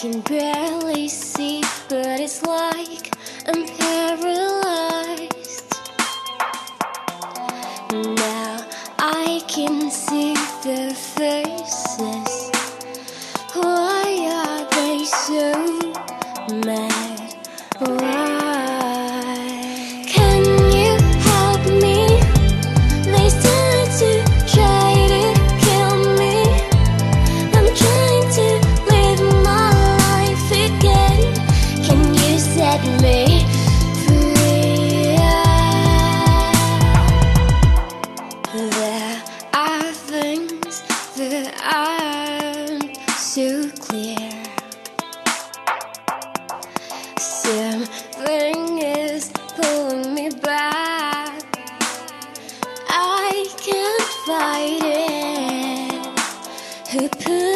can barely see, but it's like I'm paralyzed. Now I can see their faces. Why are they so mad? too clear. Something is pulling me back. I can't fight it. Who put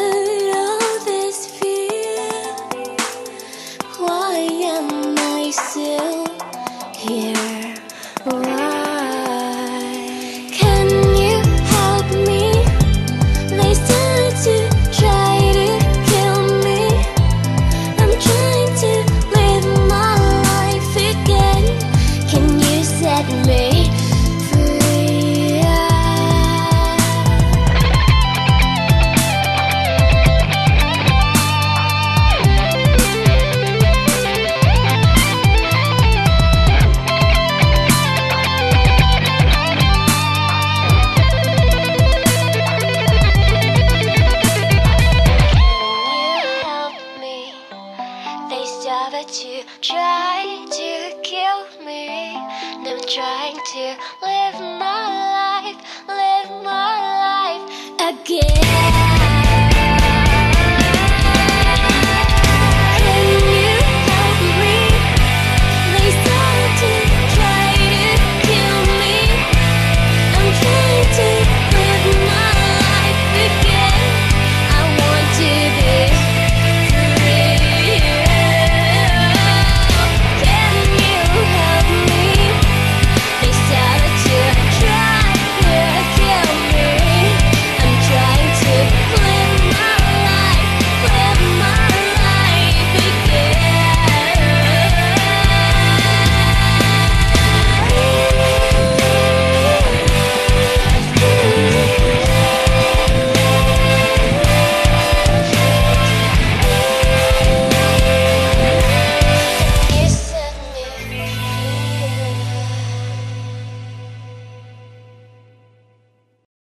trying to live my life, live my life again.